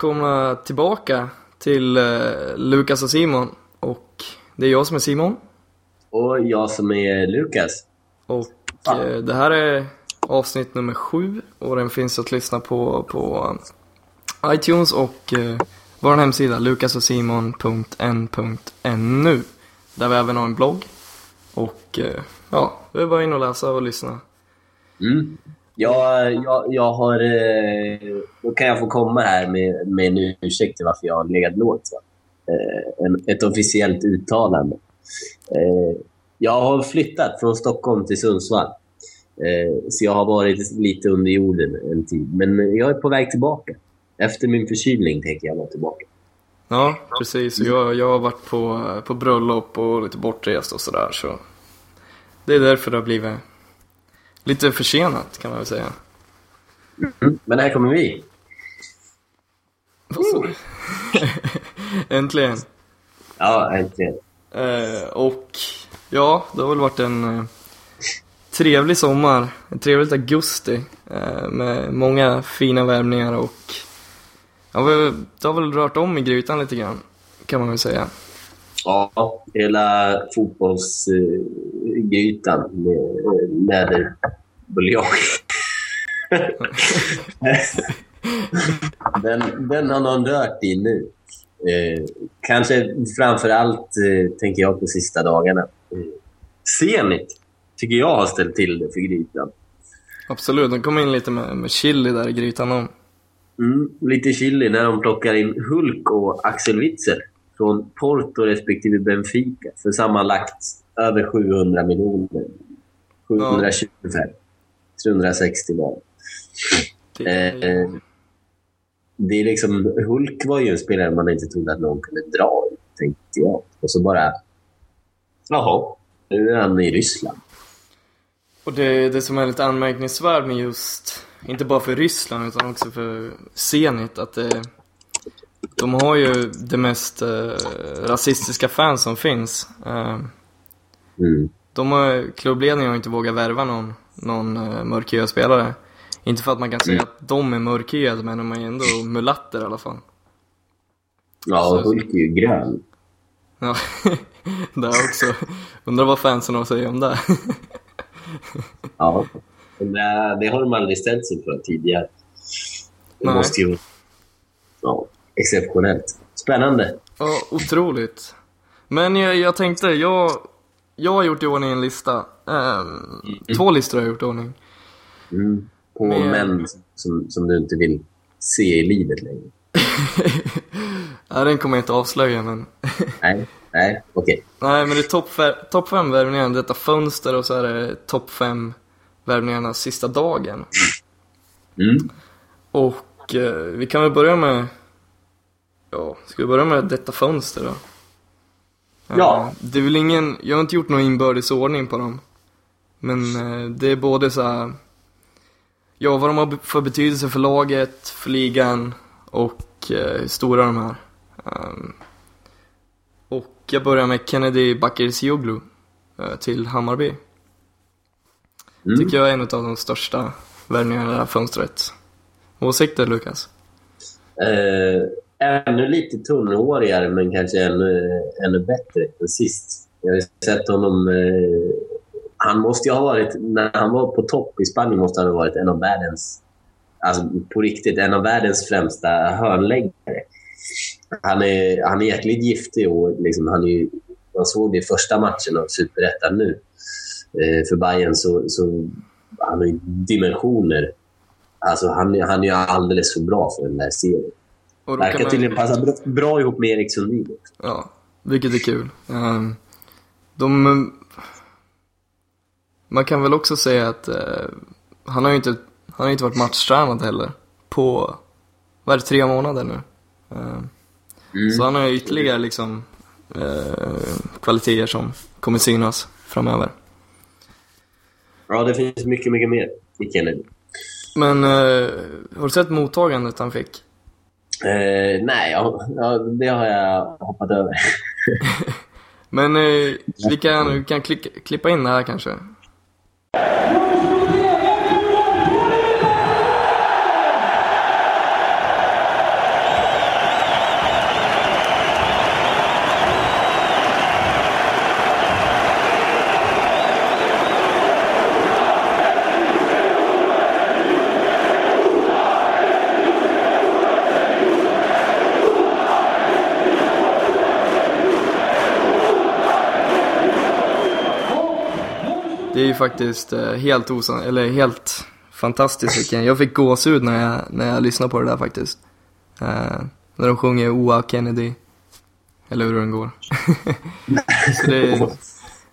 välkomna tillbaka till eh, Lukas och Simon. Och det är jag som är Simon. Och jag som är Lukas. Och eh, det här är avsnitt nummer sju och den finns att lyssna på på iTunes och eh, vår hemsida lukasochsimon.n.nu där vi även har en blogg. Och eh, ja, det är bara in och läsa och lyssna. Mm. Jag, jag, jag har... Eh, då kan jag få komma här med, med en ursäkt till varför jag har legat lågt. Eh, ett officiellt uttalande. Eh, jag har flyttat från Stockholm till Sundsvall. Så jag har varit lite under jorden en tid. Men jag är på väg tillbaka. Efter min förkylning tänker jag vara tillbaka. Ja, precis. Jag, jag har varit på, på bröllop och lite bortrest och sådär så det är därför det har blivit lite försenat kan man väl säga. Mm. Men här kommer vi. Äntligen. Ja, äntligen. Eh, och ja, det har väl varit en eh, trevlig sommar, en trevligt augusti eh, med många fina värmningar och ja, det har väl rört om i grytan lite grann kan man väl säga. Ja, hela fotbollsgrytan med läderbuljong. den, den har någon rört i nu. Eh, kanske framför allt eh, tänker jag på sista dagarna. Eh, Zenit tycker jag har ställt till det för grytan. Absolut, de kom in lite med, med chili där i grytan om. Mm, lite chili när de plockar in Hulk och Axel Witzel från Porto respektive Benfica för sammanlagt över 700 miljoner. 725. 360 var det. Det är- Eh, det är liksom, Hulk var ju en spelare man inte trodde att någon kunde dra i, tänkte jag. Och så bara... Jaha, nu är han i Ryssland. Och det, det som är lite anmärkningsvärt med just, inte bara för Ryssland utan också för Zenit, att det, de har ju det mest eh, rasistiska fans som finns. Eh, Mm. de har, klubbledningen har inte vågat värva någon, någon uh, mörkhyad spelare. Inte för att man kan säga att de är mörkhyade, men de är ändå mulatter i alla fall. Ja, och Hulk är ju grön. Ja, det också. Undrar vad fansen har att säga om det. Ja. Det, det har de aldrig ställt sig för tidigare. Det Nej. måste ju... Ja, exceptionellt. Spännande. Ja, otroligt. Men jag, jag tänkte, jag, jag har gjort i ordning en lista. Ehm, Två listor har jag gjort i ordning. Mm. På Men- män som, som du inte vill se i livet längre. Nej, den kommer jag inte avslöja, men... Nej, nej, okej. Nej, men det är topp topp fem värvningar i detta fönster och så är det topp fem värvningarna sista dagen. Mm. Och eh, vi kan väl börja med... Ja, ska vi börja med detta fönster då? Ja. Eh, Det är väl ingen... Jag har inte gjort någon inbördes ordning på dem. Men eh, det är både så här... Ja, vad de har för betydelse för laget, för ligan och eh, hur stora de är. Ehm, och jag börjar med Kennedy Bakircioglu till Hammarby. Mm. Tycker jag är en av de största värvningarna i det här fönstret. Åsikter Lukas? Eh, ännu lite tunnhårigare, men kanske ännu, ännu bättre än sist. Jag har sett honom... Eh, han måste ju ha varit... När han var på topp i Spanien måste han ha varit en av världens... Alltså på riktigt, en av världens främsta hörnläggare. Han är, han är jäkligt giftig och liksom, han är ju, man såg det i första matchen av Superettan nu. Eh, för Bayern så, så han har ju dimensioner. Alltså han, han är ju alldeles för bra för den där serien. Och då Verkar man- tydligen passa bra, bra ihop med Erik Sundin. Ja, vilket är kul. Ehm, de... Man kan väl också säga att eh, han har ju inte, han har inte varit matchtränad heller på, vad är det, tre månader nu? Eh, Mm. Så han har ytterligare liksom eh, kvaliteter som kommer synas framöver. Ja, det finns mycket, mycket mer i Kennedy. Men eh, har du sett mottagandet han fick? Eh, nej, ja, ja, det har jag hoppat över. Men eh, vi kan, vi kan klicka, klippa in det här kanske. Faktiskt eh, helt osan eller helt fantastiskt vilken. Jag fick gåshud när jag, när jag lyssnade på det där faktiskt. Eh, när de sjunger Oa Kennedy. Eller hur den går. Så det,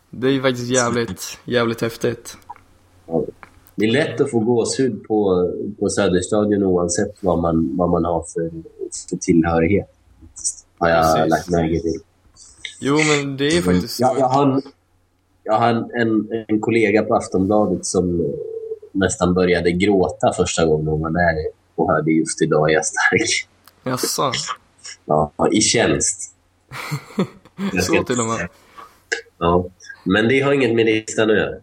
det är ju faktiskt jävligt, jävligt häftigt. Det är lätt att få gåshud på, på Söderstadion oavsett vad man, vad man har för, för tillhörighet. Har jag Precis. lagt märke till. Jo men det är ju faktiskt Jag, jag har, jag har en, en, kollega på Aftonbladet som nästan började gråta första gången hon var där och hörde just idag är jag stark. Jaså? Ja, i tjänst. Så till och med. Ja. Men det har inget med listan att göra.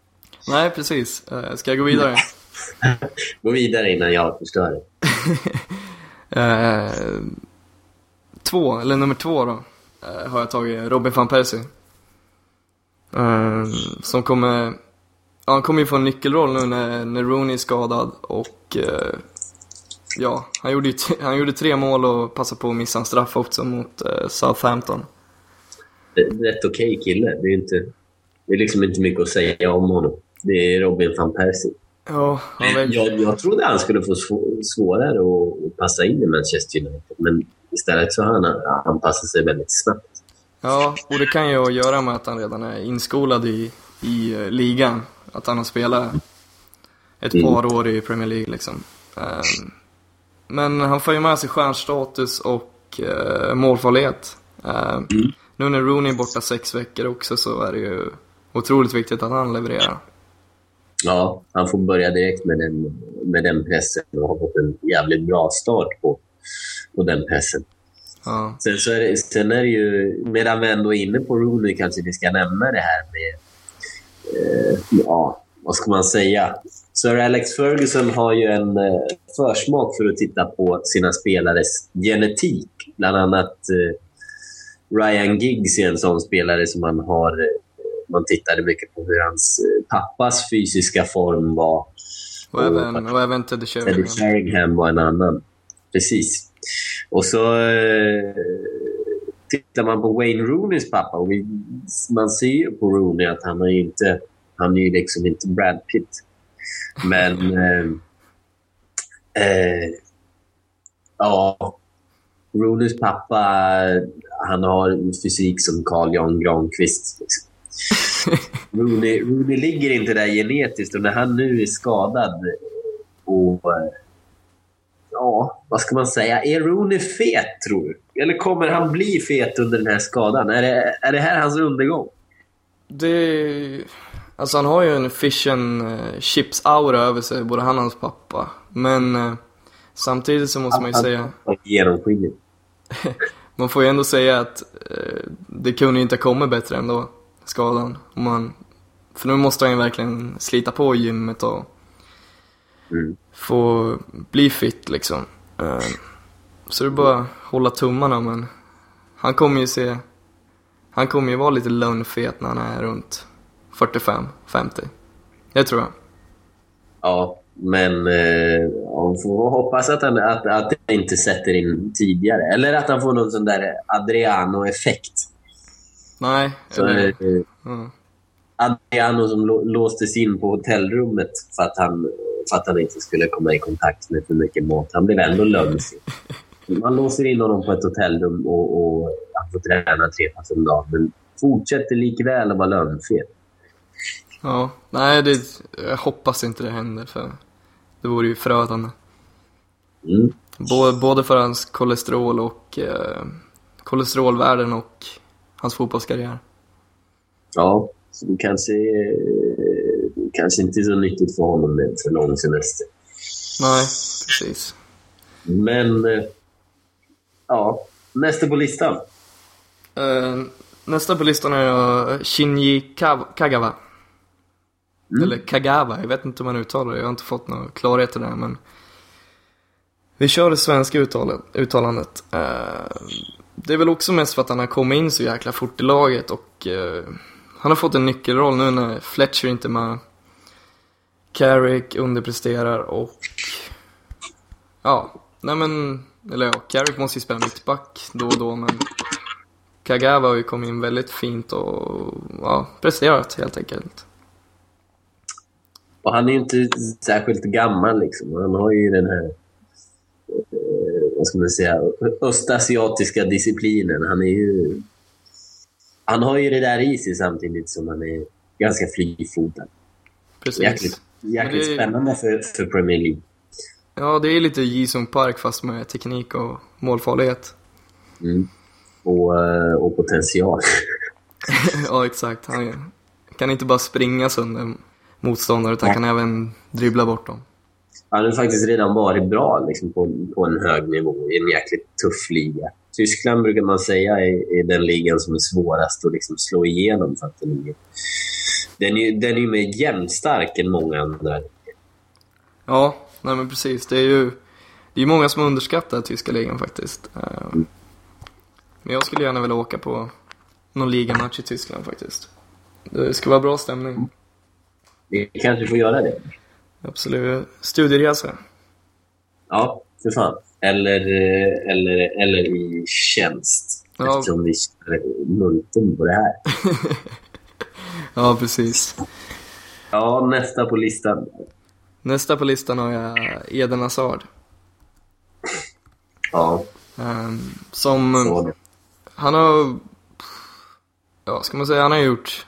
Nej precis. Eh, Ska jag gå vidare? Gå vidare innan jag förstör det. Eh, två, eller nummer två då, eh, har jag tagit Robin van Persie. Eh, som kommer, ja, han kommer ju få en nyckelroll nu när, när Rooney är skadad och eh, ja, han gjorde, ju han gjorde tre mål och passade på att missa en straff också mot eh, Southampton. Rätt okej kille. Det är, inte, det är liksom inte mycket att säga om honom. Det är Robin van Persie. Ja, väl, Jag, jag trodde han skulle få svå- svårare att, att passa in i Manchester United, men istället så har han anpassat sig väldigt snabbt. Ja, och det kan ju ha att göra med att han redan är inskolad i, i eh, ligan. Att han har spelat ett Mm. par år i Premier League liksom. Ehm, Men han får ju med sig stjärnstatus och uh, målfarlighet. Ehm, Mm. Nu när Rooney är borta sex veckor också så är det ju otroligt viktigt att han levererar. Ja, han får börja direkt med den, med den pressen och har fått en jävligt bra start på, på den pressen. Ja, Sen, så är det, sen är det ju, medan vi ändå är inne på Rooney kanske vi ska nämna det här med, eh, ja, vad ska man säga? Sir Alex Ferguson har ju en eh, försmak för att titta på sina spelares genetik. Bland annat eh, Ryan Giggs är en sån spelare som man har eh, man tittade mycket på hur hans eh, pappas fysiska form var. och även, och även Teddy Sheringham. Sheringham var en annan. Precis. Och så eh, tittar man på Wayne Rooneys pappa och vi, man ser ju på Rooney att han är inte, han är ju liksom inte Brad Pitt. Men eh, eh, ja, Rooneys pappa, han har en fysik som Carl Jan Granqvist. Liksom. Rooney, Rooney ligger inte där genetiskt och när han nu är skadad och eh, ja, vad ska man säga? Är Rooney fet, tror du? Eller kommer han bli fet under den här skadan? Är det, är det här hans undergång? Det... Alltså han har ju en fish and eh, chips aura över sig, både han och hans pappa. Men eh, samtidigt så måste man ju säga, Genomskinlig. man får ju ändå säga att eh, det kunde ju inte ha kommit bättre ändå, skadan. Om man, för nu måste han ju verkligen slita på gymmet och Mm. få bli fit liksom. Eh, så det är bara att hålla tummarna men han kommer ju se, han kommer ju vara lite lönnfet när han är runt 45-50. Det tror jag. Ja, men eh, man får hoppas att, han, att, att det inte sätter in tidigare. Eller att han får någon sån där Adriano-effekt. Nej, Så, eh, ja. Adriano som lå- låstes in på hotellrummet för att, han, för att han inte skulle komma i kontakt med för mycket mat. Han blev ändå lömsig. Man låser in honom på ett hotellrum och, och han får träna tre pass om dagen. Men fortsätter likväl att vara lönnfet. ja. Nej, det, jag hoppas inte det händer för det vore ju förödande. Mm. Både, både för hans kolesterol och eh, kolesterolvärden och hans fotbollskarriär. Ja, det kanske, eh, kanske inte så nyttigt för honom med för lång semester. Nej, precis. Men, eh, ja. Nästa på listan. Eh, nästa på listan är Shinji Kagawa. Mm. Eller Kagawa, jag vet inte hur man uttalar det. Jag har inte fått någon klarhet i det men vi kör det svenska uttalandet. Eh, det är väl också mest för att han har kommit in så jäkla fort i laget och eh, han har fått en nyckelroll nu när Fletcher inte är med. Carrick underpresterar och ja, nej men, eller ja, Carrick måste ju spela mittback då och då men Kagawa har ju kommit in väldigt fint och ja, presterat helt enkelt. Och han är ju inte särskilt gammal liksom. Han har ju den här vad ska man säga, östasiatiska disciplinen. Han är ju... Han har ju det där i sig samtidigt som han är ganska frifotad. Precis. Jäkligt, jäkligt det... spännande för, för Premier League. Ja, det är lite Jisung Park fast med teknik och målfarlighet. Mm. Och, eh, och potential. ja, exakt. Han kan inte bara springa sönder motståndare utan ja. kan även dribbla bort dem han har faktiskt redan varit bra liksom, på, på en hög nivå i en jäkligt tuff liga. Tyskland brukar man säga är, är den ligan som är svårast att liksom slå igenom. För att den, är, den, är, den är mer jämnstark än många andra. Ja, nej men precis. Det är ju det är många som underskattar tyska ligan faktiskt. Mm. Men jag skulle gärna vilja åka på någon ligamatch i Tyskland faktiskt. Det ska vara bra stämning. Vi kanske får göra det. Absolut. Studieresa. Ja, för fan. Eller, eller, eller i tjänst. Ja. Eftersom vi kör multum på det här. ja, precis. Ja, nästa på listan. Nästa på listan har jag Eden Hazard. Ja. Um, som... Han har... Ja, ska man säga, han har gjort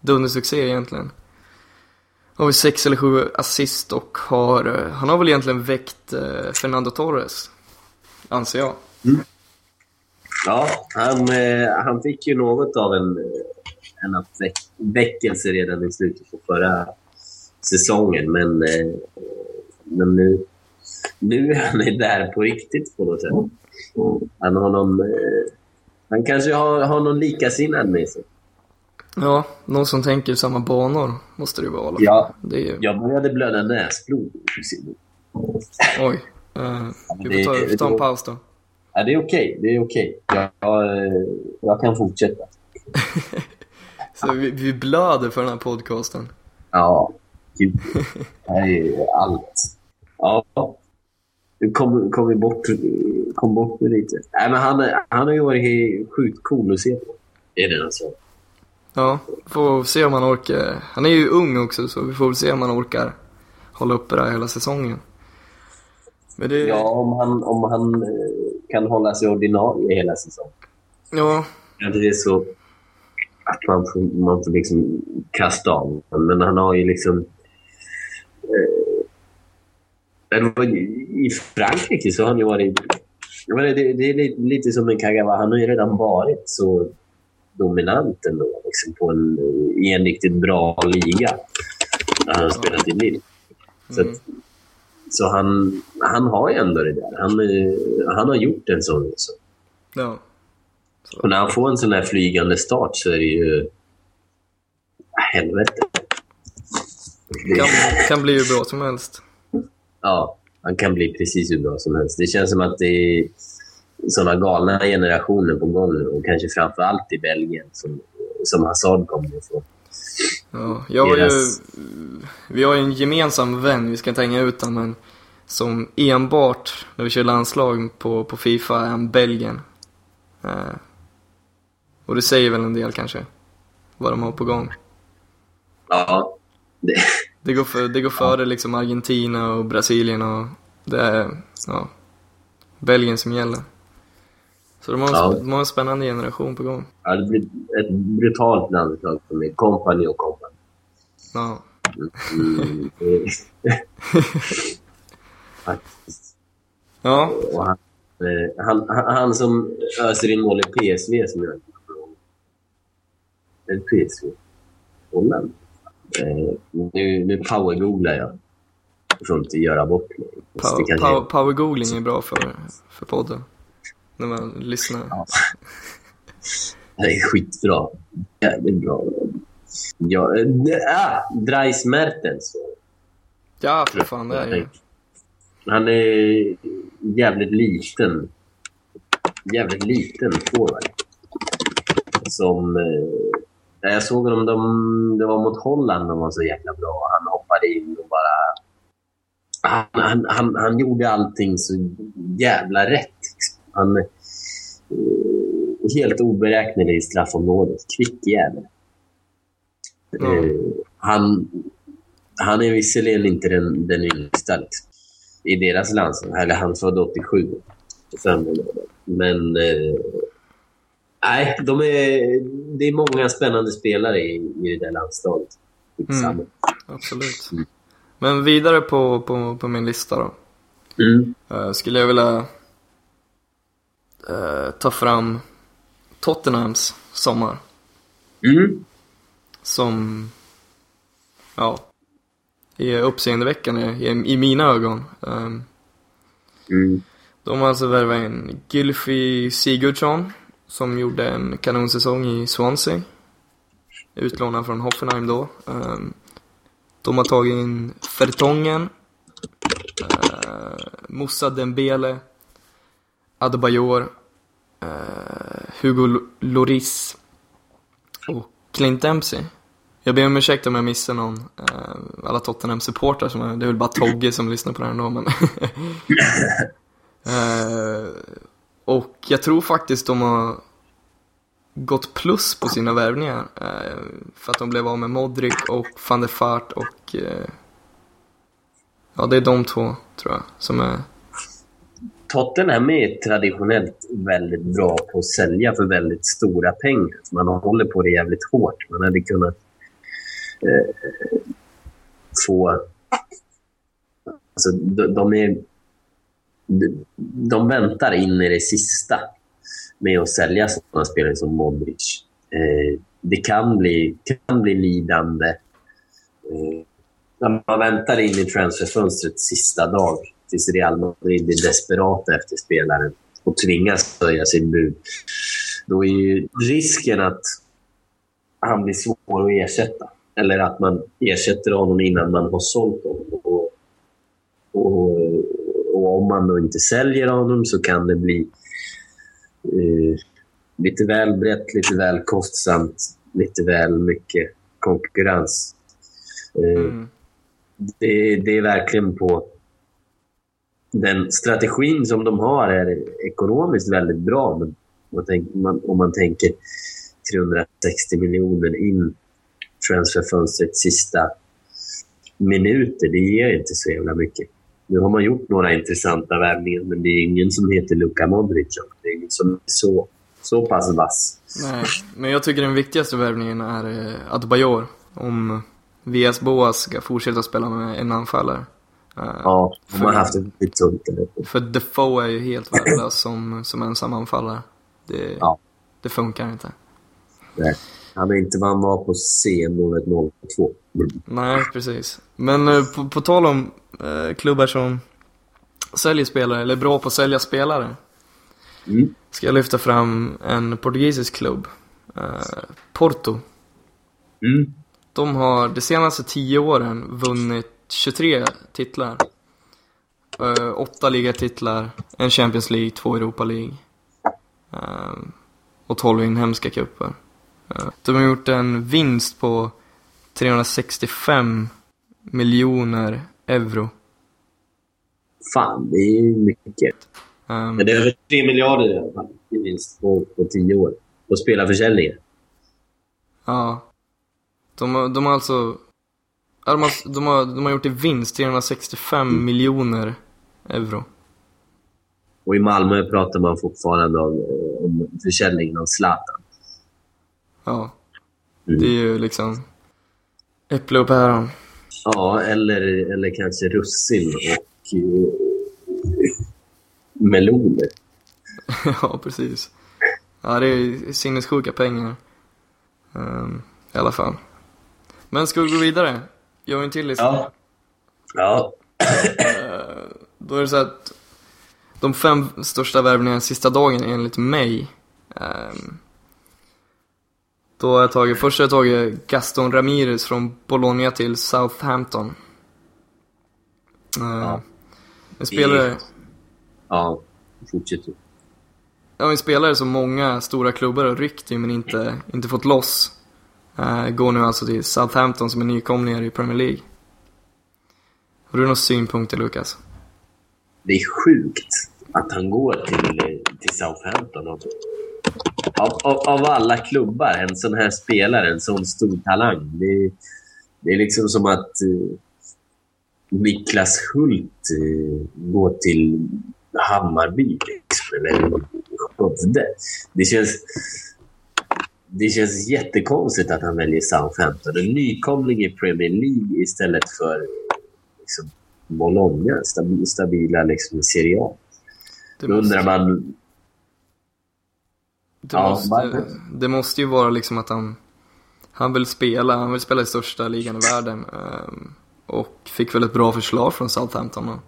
dundersuccé egentligen har vi sex eller sju assist och har, eh, han har väl egentligen väckt eh, Fernando Torres, anser jag. Mm. Ja, han, eh, han fick ju något av en, en väckelse redan i slutet på förra säsongen, men, men nu, nu är han där på riktigt på något sätt. Han har någon, han kanske har, har någon likasinnad med sig. Ja, någon som tänker samma banor måste det ju vara. Ja, det är... jag började blöda näsblod. Oj. Uh, vi får ta, det, ta en paus då. Ja, det är okej. Okay. Det är okej. Okay. Jag, jag, jag, kan fortsätta. Så vi, vi blöder för den här podcasten. Ja, gud. Det här är allt. Ja. Kom, kom vi bort, kom bort med lite. Nej, men han, han har ju varit sjukt cool att se på. Är det alltså. Ja, får se om han orkar. Han är ju ung också så vi får väl se om han orkar hålla uppe det här hela säsongen. Det... Ja, om han, om han eh, kan hålla sig ordinarie hela säsongen. Ja. Det är så att man får, man får liksom kasta av Men han har ju liksom... Eh, I Frankrike så har han ju varit... Det, det är lite som en Kagawa. Han har ju redan varit så dominant ändå liksom på en, i en riktigt bra liga. Han har spelat i Lille. Så, mm. så han, han har ju ändå det där. Han, eh, han har gjort en sån resa. Ja. Så. Och när han får en sån här flygande start så är det ju... Helvete. Det kan, kan bli hur bra som helst. Ja, han kan bli precis hur bra som helst. Det känns som att det är såna galna generationer på gång nu och kanske framför allt i Belgien som, som Hazard kommer ifrån. Ja, jag har ju, vi har ju en gemensam vän, vi ska inte hänga ut honom, men som enbart när vi kör landslag på, på Fifa är han Belgien. Eh, och det säger väl en del kanske, vad de har på gång. Ja. Det, det går, för, det går före liksom Argentina och Brasilien och det är ja, Belgien som gäller. Så de har, ja. de har en spännande generation på gång. Ja, det blir ett brutalt landslag med kompani och kompani. Ja. Mm, Ja, han, eh, han, han, han som öser in mål i PSV som jag Holland? Eh, nu, nu powergooglar jag. För att inte göra bort mig. Power, power, powergoogling är bra för, för podden. När man lyssnar. Ja. Det är skitbra. Jävligt bra. Ja, eh, ah, Dries Mertens. Ja, för fan det är ju. Han är jävligt liten. Jävligt liten forward. Som... Eh, jag såg honom, de, det var mot Holland de var så jäkla bra. Han hoppade in och bara... Han, han, han, han gjorde allting så jävla rätt. liksom. Han... Eh, helt oberäknelig i straffområdet. Kvick jävel. Ja. Eh, han, han är visserligen inte den, den yngsta liksom, i deras landslag. Eller han född 87. Fem. Men eh, nej, de är, det är många spännande spelare i, i det där landslaget. Mm. Absolut. Men vidare på, på, på min lista då. Mm. Eh, skulle jag vilja eh, ta fram Tottenhams sommar. Mm. Som, ja, är uppseendeväckande i, i mina ögon. Um, Mm. de har alltså värvat in Gylfi Sigurdsson som gjorde en kanonsäsong i Swansea. Utlånad från Hoffenheim då. Ehm, de har tagit in Fertongen, eh, Moussa Dembele, Adebayor, eh, Hugo Loris och Clint Dempsey. Jag ber om ursäkt om jag missar någon. Eh, alla Tottenham-supportrar som är, det är väl bara Togge som lyssnar på det här ändå men. Och jag tror faktiskt de har gått plus på sina värvningar. Eh, för att de blev av med Modric och van der Fart och eh, ja, det är de två tror jag som är Tottenham är traditionellt väldigt bra på att sälja för väldigt stora pengar. Man håller på det jävligt hårt. Man hade kunnat eh, få... Alltså, de, de är... De, väntar in i det sista med att sälja sådana spelare som Modric. Eh, det kan bli, kan bli lidande. Eh, när man väntar in i transferfönstret sista dag tills Real Madrid är desperata efter spelaren och tvingas höja sin bud. Då är ju risken att han blir svår att ersätta. Eller att man ersätter honom innan man har sålt honom. Och, och om man då inte säljer honom så kan det bli eh, lite väl brett, lite väl kostsamt, lite väl mycket konkurrens. Eh, mm, det, det är verkligen på... Den strategin som de har är ekonomiskt väldigt bra. Men man tänk, man, om man tänker 360 miljoner in transferfönstret sista minuter, det ger inte så jävla mycket. Nu har man gjort några intressanta värvningar, men det är ingen som heter Luka Modric. Det är ingen som är så, så pass vass. nej. Men jag tycker den viktigaste värvningen är eh, Adebayor. Om VS Boas ska fortsätta spela med en anfallare. Eh, Ja, de har haft det lite tungt. För Defoe är ju helt värdelös som, som ensam anfallare. Det, Ja. det funkar inte. Nej. Han är inte vad han var på C0102. Mm. Nej, precis. Men eh, på, på tal om eh, klubbar som säljer spelare, eller är bra på att sälja spelare. Mm. Ska jag lyfta fram en portugisisk klubb. Eh, Porto. Mm. De har de senaste tio åren vunnit 23 titlar. Eh, åtta ligatitlar, en Champions League, två Europa League. Eh, och 12 inhemska cuper. Eh, de har gjort en vinst på 365 miljoner euro. Fan, det är ju mycket. Men det är över 3 miljarder i alla fall i vinst på, på 10 år. På spelarförsäljningen. Ja. De har, de har alltså... De, har, de, har, de har gjort i vinst 365 miljoner euro. Och i Malmö pratar man fortfarande om, om försäljningen av Zlatan. Ja. Mm. Det är ju liksom äpple och päron. Ja, eller, eller kanske russin och... eh, meloner. ja, precis. Ja, det är sinnessjuka pengar. Um, I alla fall. Men ska vi gå vidare? Gör vi en till lista? Ja. Ja. Uh, då är det så att de fem största värvningarna sista dagen enligt mig. Um, då har jag tagit, först har jag tagit Gaston Ramirez från Bologna till Southampton. Uh, Ja. En spelare, Ja, fortsätt du. ja, en spelare som många stora klubbar har ryckt i men inte, inte fått loss. Uh, går nu alltså till Southampton som är nykomlingar i Premier League. Har du några synpunkter Lukas? Det är sjukt att han går till, till Southampton. Av, av, av alla klubbar, en sån här spelare, en sån stor talang. Det, det är liksom som att eh, Niklas Hult eh, går till Hammarby liksom, eller Skövde. Det känns, det känns jättekonstigt att han väljer Southampton. En nykomling i Premier League istället för liksom, Bologna, stabil, stabila liksom, Serie A. Då undrar man... Det, Ja, måste, det måste ju vara liksom att han, han vill spela, han vill spela i största ligan i världen. ehm, och fick väl ett bra förslag från Southampton då,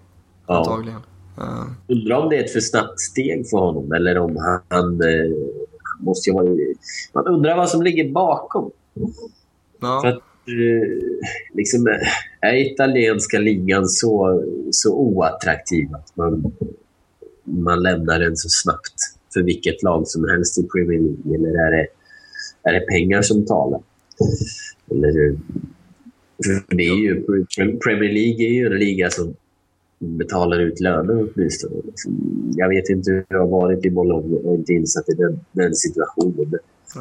Ja. antagligen. Ehm, Undrar om det är ett för snabbt steg för honom eller om han... han eh, måste ju vara... Man undrar vad som ligger bakom. För ja, att eh, liksom, eh, är italienska ligan så, så oattraktiv att man, man lämnar den så snabbt för vilket lag som helst i Premier League? Eller är det, är det pengar som talar? Eller, eh, för det är ju, Premier League är ju en liga som betalar ut löner åtminstone. Jag vet inte hur det har varit i Bologna. Jag är inte insatt i den, den situationen. eh,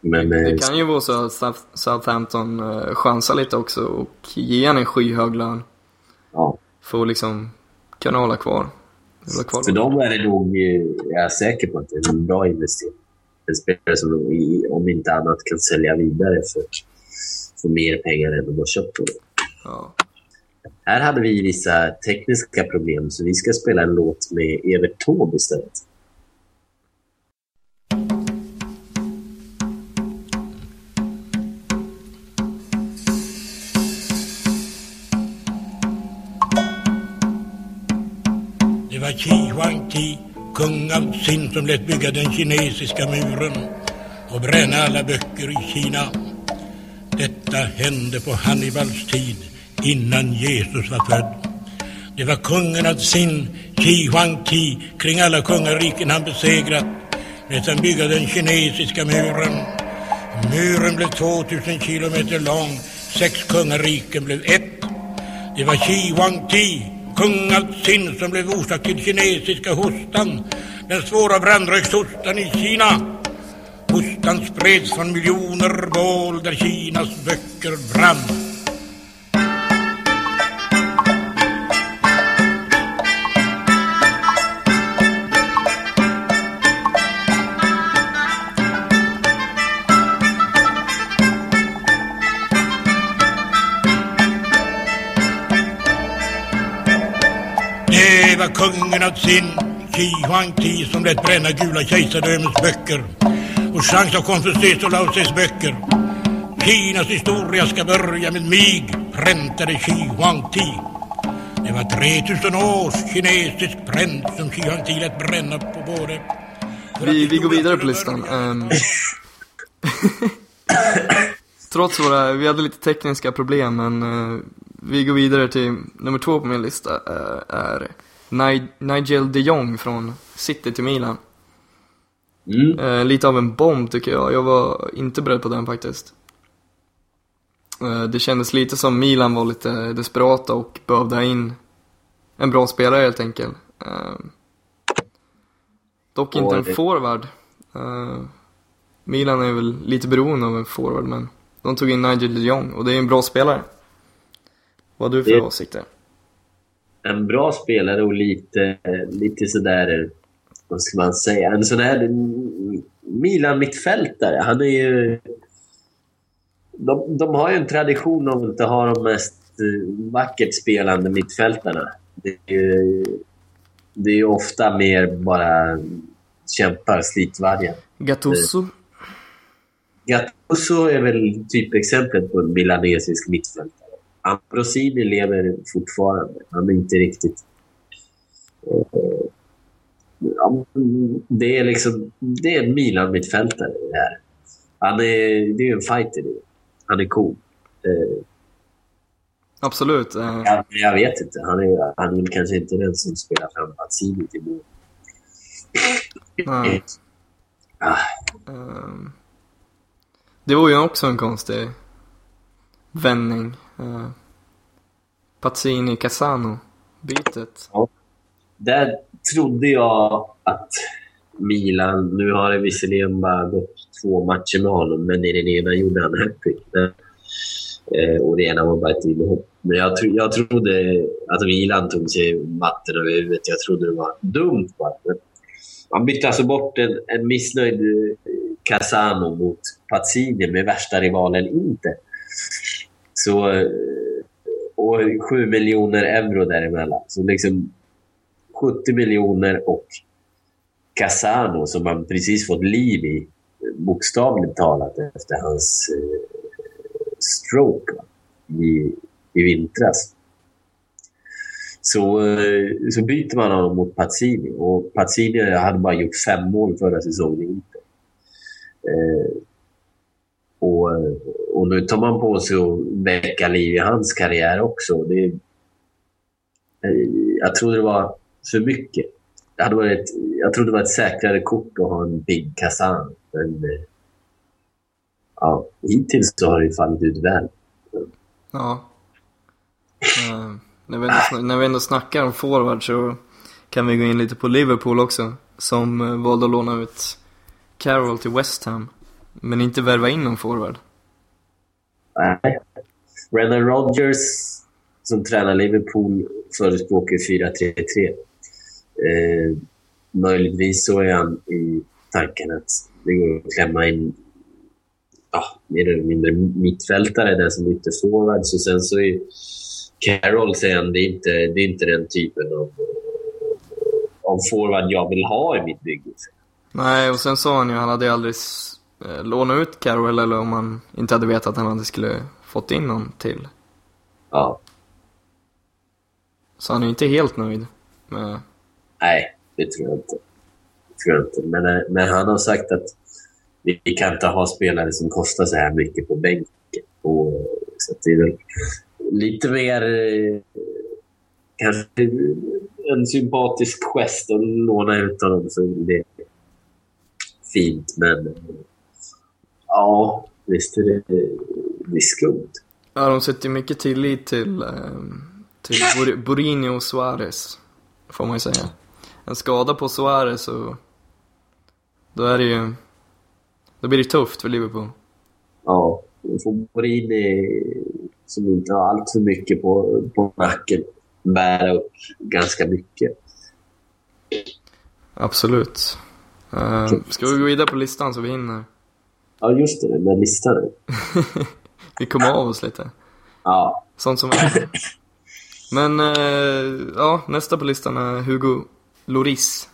Men, eh, det kan ju vara så att South- Southampton uh, chansar lite också och ger en skyhög lön ja. för att liksom kunna hålla kvar. För dem är det nog, eh, jag är säker på att det är en bra investering. En spelare som om inte annat kan sälja vidare för, för mer pengar än de har köpt honom. ja. Här hade vi vissa tekniska problem, så vi ska spela en låt med Evert Taube istället. Kung av Sin, som lät bygga den kinesiska muren och bränna alla böcker i Kina. Detta hände på Hannibals tid, innan Jesus var född. Det var kungen av Sin, Qi Huangti, kring alla kungariken han besegrat, lät han bygga den kinesiska muren. Muren blev 2000 kilometer lång, sex kungariken blev ett. Det var Qi Huang-Ti, av Sin, som blev orsak till kinesiska hostan, den svåra brandrökshostan i Kina. Hostan spreds från miljoner bål där Kinas böcker brann. Kungen av Sin, Qi Huangti, som lät bränna gula kejsardömets böcker och Chang av Konfucius och Lao Tses böcker. Kinas historia ska börja med mig, präntade Qi Huangti. Det var 3000 års kinesisk pränt som Qi Huangti lät bränna på både... att Vi, vi går vidare på listan. Ehm, trots våra, vi hade lite tekniska problem men eh, vi går vidare till nummer två på min lista eh, är Ni- Nigel de Jong från City till Milan. Mm. Eh, lite av en bomb tycker jag, jag var inte beredd på den faktiskt. Eh, det kändes lite som Milan var lite desperata och behövde ha in en bra spelare helt enkelt. Eh, dock inte en forward. Eh, Milan är väl lite beroende av en forward men de tog in Nigel de Jong och det är en bra spelare. Vad har du för Det- åsikter? En bra spelare och lite, lite sådär, vad ska man säga, en sån här Milan-mittfältare. Han är ju... De, de har ju en tradition av att inte ha de mest eh, vackert spelande mittfältarna. Det är ju, det är ju ofta mer bara kämpar, slitvargar. Gattuso? Gattuso är väl typexemplet på en milanesisk mittfältare. Ambrosini lever fortfarande. Han är inte riktigt... eh, ja, det är liksom... Det är en Milan-mittfältare det här. Han är, det är en fighter. Han är cool. Eh, Absolut. Eh, jag, jag vet inte. Han är, han är kanske inte den som spelar fram Pazzini till mål. nej. Ah, Ehm, det var ju också en konstig vändning. Uh, Pazzini Casano bytet. Där trodde jag att Milan... Nu har det visserligen bara gått två matcher med honom, men i den ena gjorde han hattrick. Eh, och det ena var bara ett inhopp. Men jag, tro, jag trodde att Milan tog sig matten över huvudet. Jag trodde det var dumt bara. Men Man bytte alltså bort en, en missnöjd eh, Casano mot Pazzini med värsta rivalen Inter. Så, och 7 miljoner euro däremellan. Så liksom 70 miljoner och Casano som man precis fått liv i, bokstavligt talat, efter hans eh, stroke i, i vintras. Så, eh, så byter man honom mot Pazzini. Och Pazzini hade bara gjort fem mål förra säsongen. Eh, och, och nu tar man på sig att väcka liv i hans karriär också. Det, jag tror det var för mycket. Det hade varit, jag tror det var ett säkrare kort att ha en Big Kazan. Men ja, hittills så har det fallit ut väl. Ja. Eh, när, vi ändå, när vi ändå snackar om forward så kan vi gå in lite på Liverpool också. Som eh, valde att låna ut Carroll till West Ham. Men inte värva in någon forward. Nej. Brendan Rodgers, som tränar Liverpool, förespråkar 4-3-3. Eh, möjligtvis så är han i tanken att det går att klämma in ja, mer eller mindre mittfältare, den som byter forward. Så sen så är Carroll, säger han, det är inte, det är inte den typen av, av forward jag vill ha i mitt bygge. Nej, och sen sa han ju, han hade aldrig eh, lånat ut Carroll eller om han inte hade vetat att han hade skulle fått in någon till. Ja, Så han är ju inte helt nöjd med... Nej, det tror jag inte. Det tror jag inte. Men, eh, men han har sagt att vi kan inte ha spelare som kostar så här mycket på bänken. Och, så det är väl lite mer... eh, Kanske en sympatisk gest att låna ut honom. Så det är fint, men... Ja, visst är det, det är skumt. Ja, de sätter ju mycket tillit till, eh, till Bor- Borinho och Suarez. Får man ju säga. En skada på Suarez och då är det ju... Då blir det tufft för Liverpool. Ja, får Borini som inte har allt för mycket på, på nacken bära upp ganska mycket. Absolut. Uh, ska vi gå vidare på listan så vi hinner? Ja, just det. Den där listan. Vi kommer av oss lite. Ja, Sånt som är. Men, eh, ja, nästa på listan är Hugo Lloris.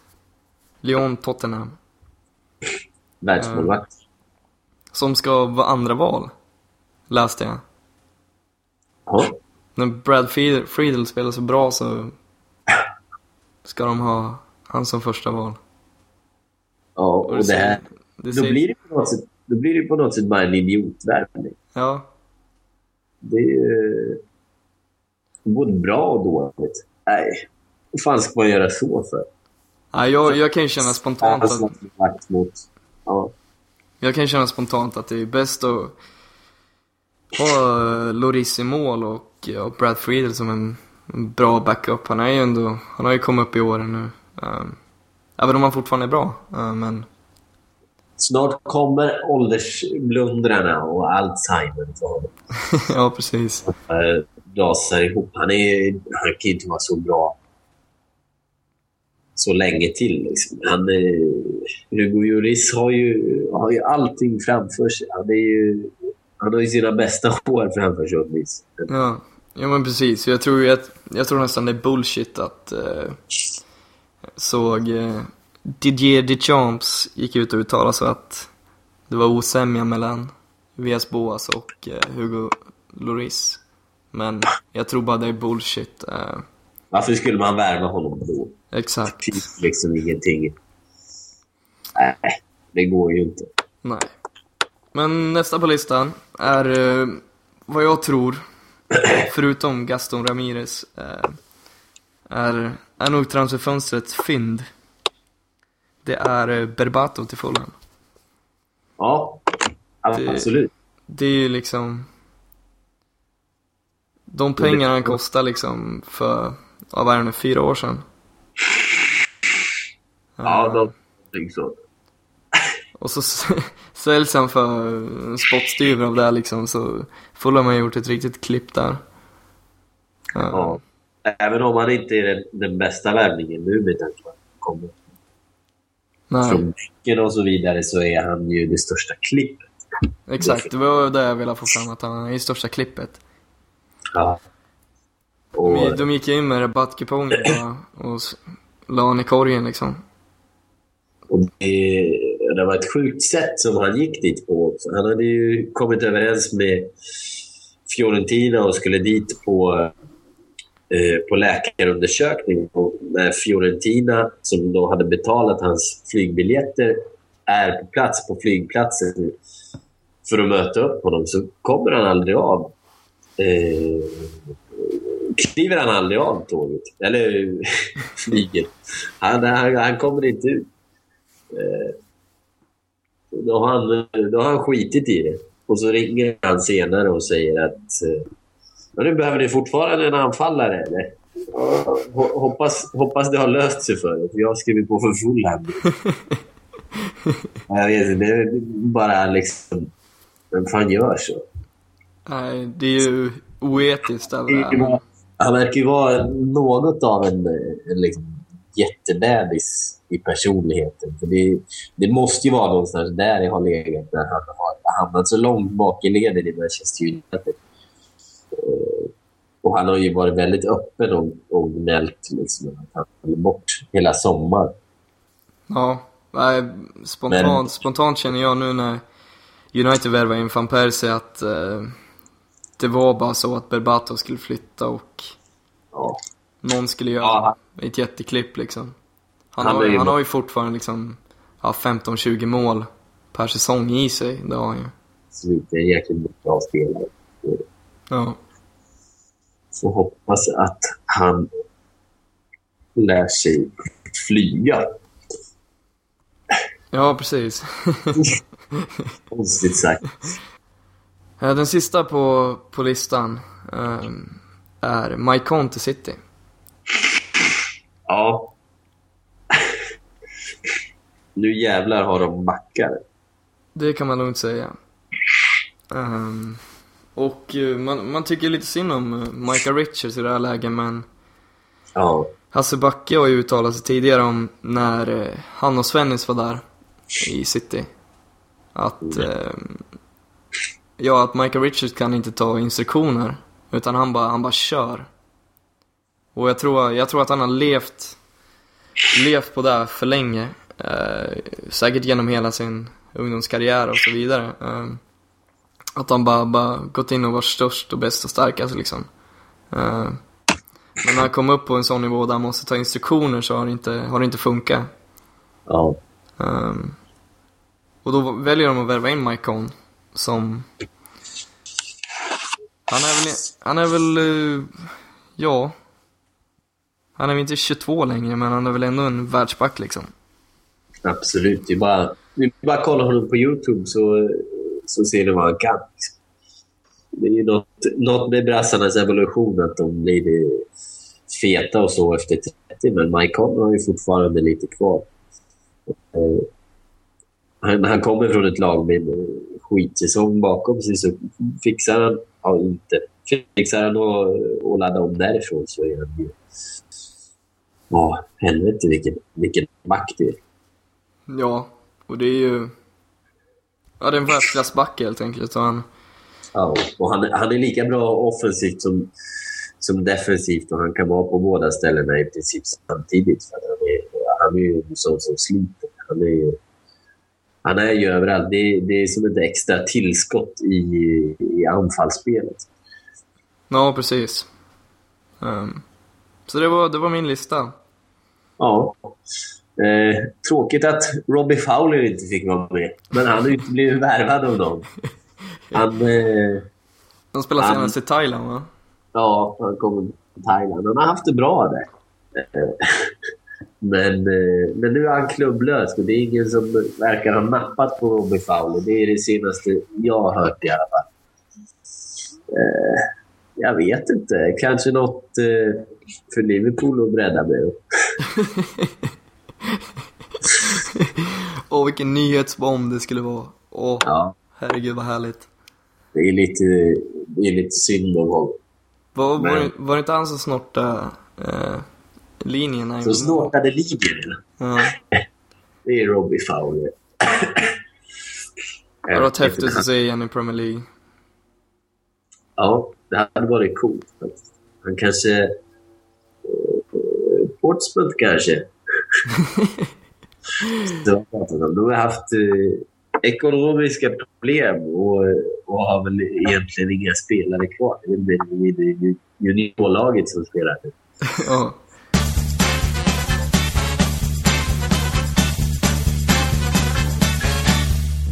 Lyon Tottenham. världsmålvakt. Som ska vara andra val. Läste jag. Ja. När Brad Friedel, spelar så bra så ska de ha han som första val. ja, och det här, det då, blir det på något sätt, då blir det på något sätt bara en idiotvärvning. Ja, Det är ju både bra och dåligt. Nej, vad fan ska man göra så för? ja jag, jag kan ju känna spontant att, Vakt mot... Ja, jag kan känna spontant att det är bäst att ha Lloris i mål och ja, Brad Friedel som en, bra backup. Han är ju ändå, han har ju kommit upp i åren nu. Um, även om han fortfarande är bra. eh, men Snart kommer åldersblundrarna och Alzheimer för honom. ja, precis. eh, rasar ihop. Han, är, han kan ju inte vara så bra så länge till. Liksom. Han, eh, Hugo Lloris har ju, har ju allting framför sig. Han, är ju, han har ju sina bästa år framför sig åtminstone. Ja, ja men precis. Jag tror att, jag tror nästan det är bullshit att, eh, såg eh, Didier Deschamps gick ut och uttalade så att det var osämja mellan Vias Boas och eh, Hugo Lloris. Men jag tror bara det är bullshit. Eh, Varför skulle man värva honom då? exakt. Det finns liksom ingenting. Nej, det går ju inte. Nej. Men nästa på listan är eh, vad jag tror, förutom Gaston Ramirez, är, är nog transferfönstret fynd. Det är eh, Berbato till Fulham. Ja, Det- absolut. Det är ju liksom... De pengarna han kostar liksom för, ja, vad är det nu, fyra år sedan? Ja, de liksom. Och så säljs han för en spottstyver av det liksom, så Fulham har gjort ett riktigt klipp där. Ja. Även om han inte är den, den bästa värvningen nu med tanke på att han kommer Nej, från Häcken och så vidare så är han ju det största klippet. exakt. Det var det jag ville få fram, att han är i största klippet. Ja. Och, De, gick in med rabattkupongen och la han i korgen liksom. och det, det var ett sjukt sätt som han gick dit på. Han hade ju kommit överens med Fiorentina och skulle dit på, Eh, på läkarundersökning. Och när Fiorentina, som då hade betalat hans flygbiljetter, är på plats på flygplatsen för att möta upp honom så kommer han aldrig av. Eh, kliver han aldrig av tåget. Eller flyget. Han, han, han kommer inte ut. Eh, då, har han, då har han skitit i det. Och så ringer han senare och säger att eh, "Ja, nu behöver ni fortfarande en anfallare, eller? Hoppas, hoppas det har löst sig för er, för jag har skrivit på för Fulham. Ja, jag vet inte, det är bara liksom... Vem fan gör så? Nej, det är ju oetiskt. Han verkar ju vara något av en, en liksom jättebebis i personligheten. För det, det måste ju vara någonstans där det har legat när han har hamnat så långt bak i leden i Manchester United. Och han har ju varit väldigt öppen och, och gnällt liksom, att han vill bort hela sommaren. Ja, spontant, Men- spontant känner jag nu när United värvade in van Persie att eh, det var bara så att Berbato skulle flytta och Ja. någon skulle göra Ja. ett jätteklipp liksom. Han, Han har, ju han har ju fortfarande liksom ja, 15-20 mål per säsong i sig, det har han ju. Så det är en jäkligt bra spelare. Ja, Får hoppas att han lär sig flyga. ja precis. Konstigt sagt. Eh, Den sista på, på listan eh, är Mike Conte City. Ja. nu jävlar har de backar. Det kan man lugnt säga. Ehm, och eh, man, man tycker lite synd om uh, Micah Richards i det här läget, men Ja. Hasse Backe har ju uttalat sig tidigare om när eh, han och Svennis var där i City. Att, ehm, ja, att Micah Richards kan inte ta instruktioner, utan han bara, han bara kör. Och jag tror, jag tror att han har levt, levt på det här för länge. Eh, säkert genom hela sin ungdomskarriär och så vidare. Eh, att han bara, bara gått in och varit störst och bäst och starkast liksom. Eh, men när han kom upp på en sån nivå där han måste ta instruktioner så har det inte, har det inte funkat. Ja. Ehm, och då väljer de att värva in Mike Cohn som... Han är väl, han är väl, eh, ja. Han är väl inte 22 längre, men han är väl ändå en världsback liksom. Absolut. Det är bara, det är bara att kolla honom på YouTube så, så ser ni vad han kan. Det är ju något, något med brassarnas evolution att de blir feta och så efter 30, men Mike Conner har ju fortfarande lite kvar. Eh, han, han kommer från ett lag med skitsäsong bakom sig, så fixar han, ja inte, fixar han att att ladda om därifrån så är han ju... Ja, helvete vilken, vilken makt det är. Ja, och det är ju... Ja, det är en världsklassback helt enkelt. Och han, Ja, och han, han är lika bra offensivt som, som defensivt och han kan vara på båda ställena i princip samtidigt. För han, är, Han är ju en sån som sliter. Han är ju, han är ju överallt. Det det är som ett extra tillskott i, i anfallsspelet. Ja, precis. Um, så det var, det var min lista. Ja. Eh, tråkigt att Robbie Fowler inte fick vara med. Men han har ju inte blivit värvad av någon. Han... Eh, De spelar Han- senast i Thailand, va? ja, han kommer från Thailand. Han har haft det bra där. Eh, men, eh, men nu är han klubblös och det är ingen som verkar ha nappat på Robbie Fowler. Det är det senaste jag har hört i alla fall. Eh, jag vet inte. Kanske något för Liverpool att bredda med. Vilken nyhetsbomb det skulle vara. Åh, Ja, herregud vad härligt. det är lite, det är lite synd om honom. Var, var, Men- var det inte han som snortade eh, han Så gjorde mål? snortade ligan. Ja. Det är Robbie Fowler. Det hade varit häftigt att se igen i Premier League. Ja, det hade varit coolt. Han kanske... eh, Portsmouth kanske. Om. De har haft eh, ekonomiska problem och, och har väl egentligen inga spelare kvar. Det är väl juniorlaget som spelar nu. ja.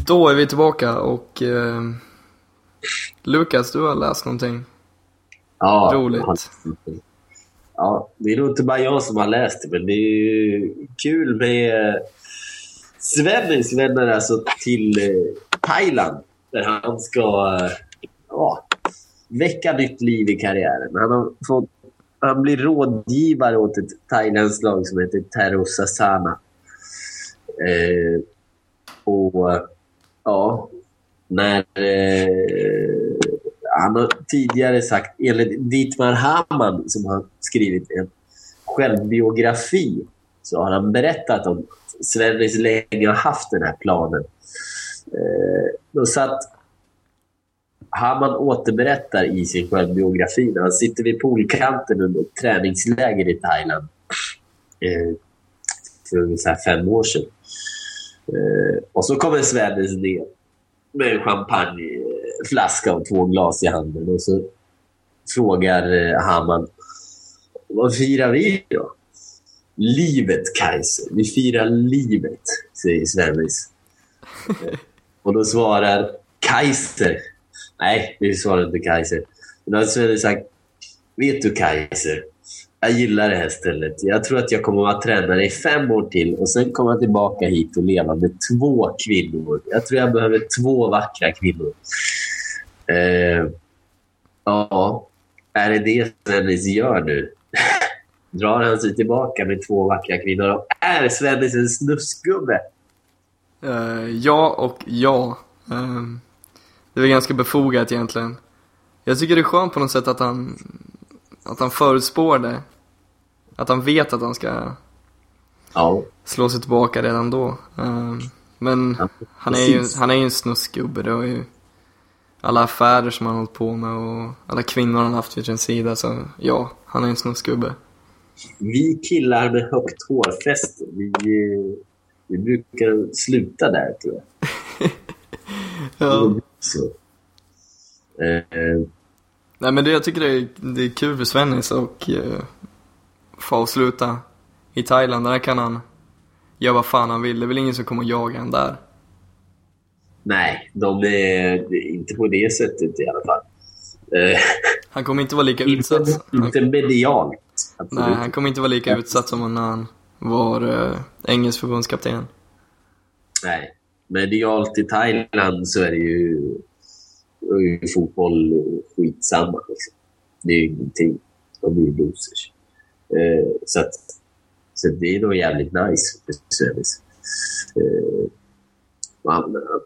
Då är vi tillbaka och eh, Lukas, du har läst någonting. Ja, Roligt. Ja, det är nog inte bara jag som har läst det, men det är ju kul med... Eh, Svennis vänner alltså till eh, Thailand, där han ska eh, ja, väcka nytt liv i karriären. Han, har fått, han blir rådgivare åt ett thailändskt lag som heter Terosasana. Eh, och ja, när... Eh, han har tidigare sagt, enligt Dietmar Hamann som har skrivit en självbiografi, så har han berättat om att Svennis länge har haft den här planen. Eh, då satt Hamann återberättar i sin självbiografi när han sitter vid poolkanten under ett träningsläger i Thailand eh, för ungefär fem år sedan. Eh, och så kommer Svennis ner med en eh, champagneflaska och två glas i handen. Och så frågar eh, Hamann, vad firar vi då? Livet, Kaiser. Vi firar livet, säger Svennis. Och då svarar Kaiser. Nej, det svarar inte Kaiser. Men då har Svennis sagt, vet du Kaiser? Jag gillar det här stället. Jag tror att jag kommer att vara tränare i fem år till och sen komma tillbaka hit och leva med två kvinnor. Jag tror jag behöver två vackra kvinnor. Eh, ja, är det det Svennis gör nu? Drar han sig tillbaka med två vackra kvinnor? Och är Svennis en snusgubbe? Eh, ja och ja. Ehm, det är ganska befogat egentligen. Jag tycker det är skönt på något sätt att han, att han förutspår det. Att han vet att han ska Ja, slå sig tillbaka redan då. Ehm, men Ja, han är, ju, han är ju en snuskgubbe. Det har ju alla affärer som han hållit på med och alla kvinnor han haft vid sin sida. Så ja, han är en snuskgubbe. vi killar med högt hårfäste, vi, vi brukar sluta där tror jag. Ja. Så. Eh, Nej men det, jag tycker det är, det är kul för Svennis och eh, få avsluta i Thailand. Där kan han göra vad fan han vill. Det är väl ingen som kommer att jaga han där. Nej, de är, inte på det sättet i alla fall. Eh, Han kommer inte vara lika utsatt. Inte medialt. Nej, han kommer inte vara lika utsatt som när han var eh, engelsk förbundskapten. Nej. Medialt i Thailand så är det ju, är fotboll skitsamma. Liksom. Det är ju ingenting. De är ju losers. Eh, så, att, så det är nog jävligt nice för. Eh,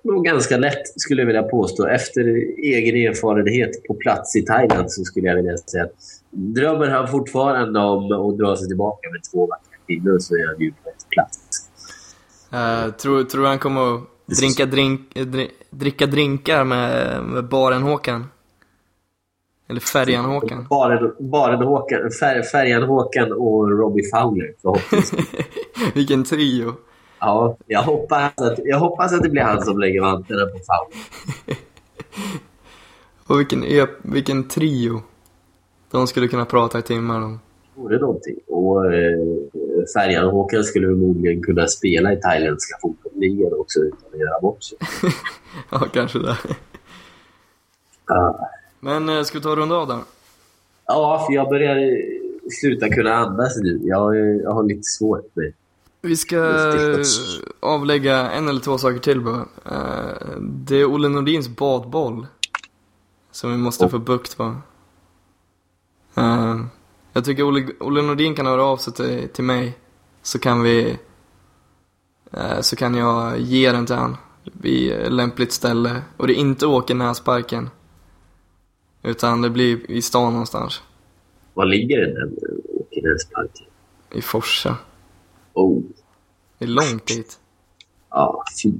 nog ganska lätt, skulle jag vilja påstå. Efter egen erfarenhet på plats i Thailand så skulle jag vilja säga att drömmer han fortfarande om att dra sig tillbaka med två vackra kvinnor så är han ju på rätt plats. Eh, tror, tror han kommer att dricka, drink, eh, dri, dricka drinkar med, med baren Håkan? Eller Färjan-Håkan. Bara, bara Håkan, fär, Färjan Håkan och Robbie Fowler förhoppningsvis. Vilken trio. Ja, jag hoppas, att, jag hoppas att det blir han som lägger vantarna på Fowler. Och vilken, vilken trio. De skulle kunna prata i timmar om. Vore någonting. Och eh, Färjan Håkan skulle förmodligen kunna spela i thailändska fotbollsligan också utan att göra bort sig. Ja, kanske det. Ja. Men eh, ska vi ta och runda av där? Ja, för jag börjar sluta kunna andas nu. Jag, jag har lite svårt med Vi ska avlägga en eller två saker till bara. Eh, Det är Olle Nordins badboll. Som vi måste Oh. få bukt på. Eh, Jag tycker Olle, Olle Nordin kan höra av sig till, till mig. Så kan vi... eh, Så kan jag ge den till han. Vid lämpligt ställe. Och det är inte Åkernäsparken. Utan det blir i stan någonstans. Var ligger den där Åkenäsparken? I Forsa. Oh, Det är långt dit. ja, fy.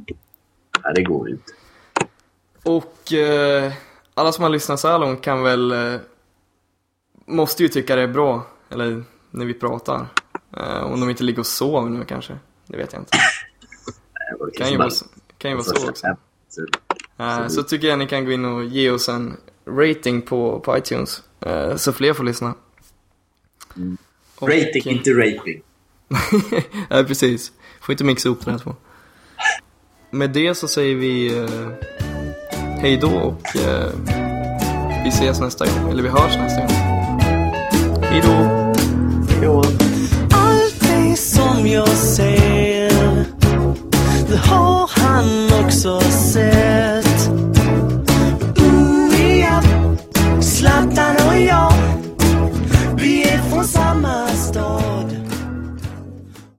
Nej, det går inte. Och eh, alla som har lyssnat så här långt kan väl, eh, måste ju tycka det är bra, eller när vi pratar. Eh, om de inte ligger och sover nu kanske, det vet jag inte. Det Kan ju vara, så- kan ju vara så också. Eh, så tycker jag ni kan gå in och ge oss en rating på, på iTunes, eh, så fler får lyssna. Och- Rating, inte raping. ja, precis. Får inte mixa ihop det här två. Med det så säger vi eh, hej då och eh, vi ses nästa gång. Eller vi hörs nästa gång. Hej då! Jo. Allting som jag ser Det har han också sett